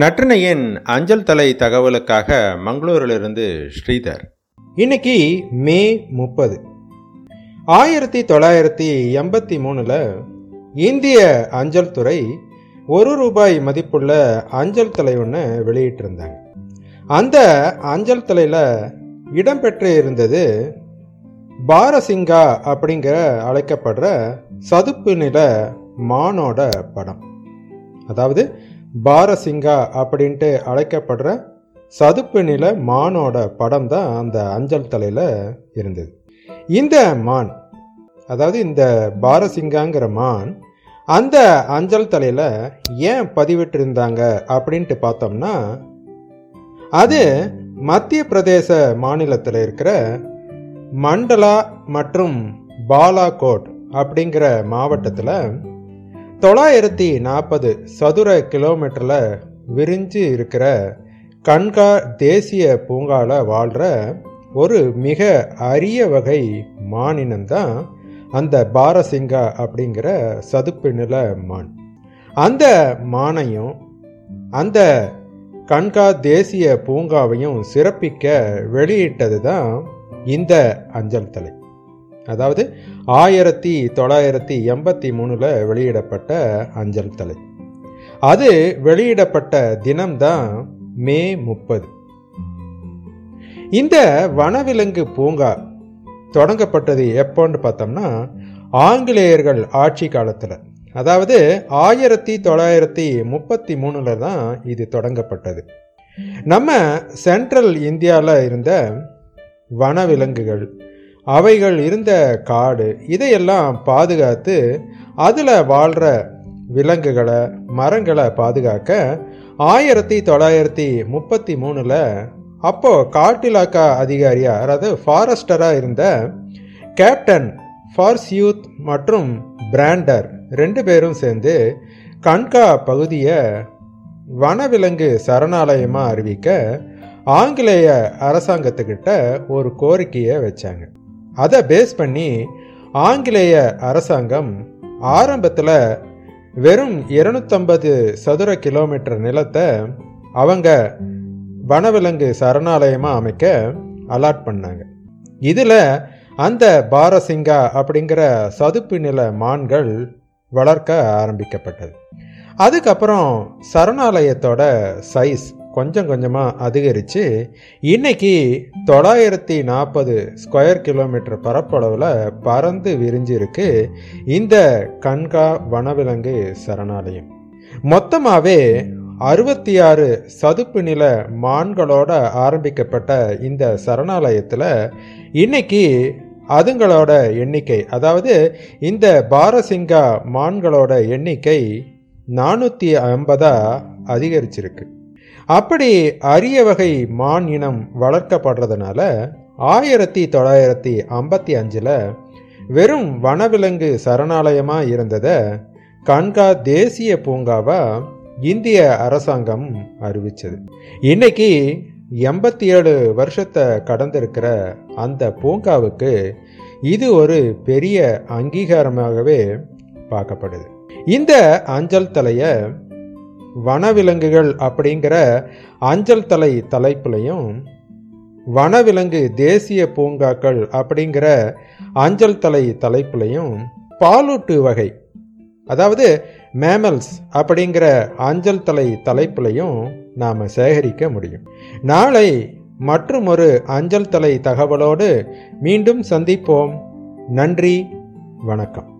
நற்றினையின் அஞ்சல் தலை தகவலுக்காக மங்களூரிலிருந்து ஸ்ரீதர். இன்னைக்கு மே முப்பது. ஆயிரத்தி தொள்ளாயிரத்தி எண்பத்தி மூணில் இந்திய அஞ்சல் துறை ஒரு ரூபாய் மதிப்புள்ள அஞ்சல் தலை ஒன்று வெளியிட்டிருந்தாங்க. அந்த அஞ்சல் தலையில் இடம்பெற்று இருந்தது பாரசிங்கா அப்படிங்கிற அழைக்கப்படுற சதுப்பு நில மானோட படம். அதாவது பாரசிங்கா அப்படின்ட்டு அழைக்கப்படுற சதுப்பு நில மானோட படம் தான் அந்த அஞ்சல் தலையில் இருந்தது. இந்த மான் அதாவது இந்த பாரசிங்காங்கிற மான் அந்த அஞ்சல் தலையில் ஏன் பதிவிட்டிருந்தாங்க அப்படின்ட்டு பார்த்தோம்னா அது மத்திய பிரதேச மாநிலத்தில் இருக்கிற மண்டலா மற்றும் பாலாகோட் அப்படிங்கிற மாவட்டத்தில் தொள்ளாயிரத்தி நாற்பது சதுர கிலோமீட்டரில் விரிஞ்சு இருக்கிற கண்கா தேசிய பூங்காவில் வாழ்கிற ஒரு மிக அரிய வகை மானினம்தான் அந்த பாரசிங்கா அப்படிங்கிற சதுப்பு நில மான். அந்த மானையும் அந்த கண்கா தேசிய பூங்காவையும் சிறப்பிக்க வெளியிட்டது தான் இந்த அஞ்சல் தலை. அதாவது ஆயிரத்தி தொள்ளாயிரத்தி எண்பத்தி மூணில் வெளியிடப்பட்ட அஞ்சல் தலை. அது வெளியிடப்பட்ட தினம்தான் மே முப்பது. இந்த வனவிலங்கு பூங்கா தொடங்கப்பட்டது எப்போன்னு பார்த்தோம்னா ஆங்கிலேயர்கள் ஆட்சி காலத்தில். அதாவது ஆயிரத்தி தொள்ளாயிரத்தி முப்பத்தி மூணில் தான் இது தொடங்கப்பட்டது. நம்ம சென்ட்ரல் இந்தியாவில் இருந்த வனவிலங்குகள் அவைகள் இருந்த காடு இதையெல்லாம் பாதுகாத்து அதில் வாழ்கிற விலங்குகளை மரங்களை பாதுகாக்க ஆயிரத்தி தொள்ளாயிரத்தி முப்பத்தி மூணில் அப்போது காட்டிலாக்கா அதிகாரியாக அதாவது ஃபாரஸ்டராக இருந்த கேப்டன் ஃபார்ஸ்யூத் மற்றும் பிராண்டர் ரெண்டு பேரும் சேர்ந்து கண்கா பகுதியை வனவிலங்கு சரணாலயமாக அறிவிக்க ஆங்கிலேய அரசாங்கத்துக்கிட்ட ஒரு கோரிக்கையை வச்சாங்க. அதை பேஸ் பண்ணி ஆங்கிலேய அரசாங்கம் ஆரம்பத்தில் வெறும் இருநூத்தம்பது சதுர கிலோமீட்டர் நிலத்தை அவங்க வனவிலங்கு சரணாலயமாக அமைக்க அலாட் பண்ணாங்க. இதில் அந்த பாரசிங்கா அப்படிங்கிற சதுப்பு நில மான்கள் வளர்க்க ஆரம்பிக்கப்பட்டது. அதுக்கப்புறம் சரணாலயத்தோட சைஸ் கொஞ்சம் கொஞ்சமாக அதிகரித்து இன்னைக்கு தொள்ளாயிரத்தி நாற்பது ஸ்கொயர் கிலோமீட்டர் பரப்பளவில் பறந்து விரிஞ்சிருக்கு இந்த கண்கா வனவிலங்கு சரணாலயம். மொத்தமாகவே அறுபத்தி ஆறு சதுப்பு நில மான்களோட ஆரம்பிக்கப்பட்ட இந்த சரணாலயத்தில் இன்னைக்கு அதுங்களோட எண்ணிக்கை அதாவது இந்த பாரசிங்கா மான்களோட எண்ணிக்கை நானூற்றி ஐம்பதாக அதிகரிச்சிருக்கு. அப்படி அரிய வகை மான் இனம் வளர்க்கப்படுறதுனால ஆயிரத்தி தொள்ளாயிரத்தி ஐம்பத்தி அஞ்சில் வெறும் வனவிலங்கு சரணாலயமாக இருந்ததை கண்கா தேசிய பூங்காவாக இந்திய அரசாங்கம் அறிவிச்சது. இன்னைக்கு எண்பத்தி ஏழு வருஷத்தை கடந்திருக்கிற அந்த பூங்காவுக்கு இது ஒரு பெரிய அங்கீகாரமாகவே பார்க்கப்படுது. இந்த அஞ்சல் தலையை வனவிலங்குகள் அப்படிங்கிற அஞ்சல் தலை தலைப்புலையும் வனவிலங்கு தேசிய பூங்காக்கள் அப்படிங்கிற அஞ்சல் தலை தலைப்புலையும் பாலூட்டு வகை அதாவது மேமல்ஸ் அப்படிங்கிற அஞ்சல் தலை தலைப்புலையும் நாம் சேகரிக்க முடியும். நாளை மற்றும் ஒரு அஞ்சல் தலை தகவலோடு மீண்டும் சந்திப்போம். நன்றி வணக்கம்.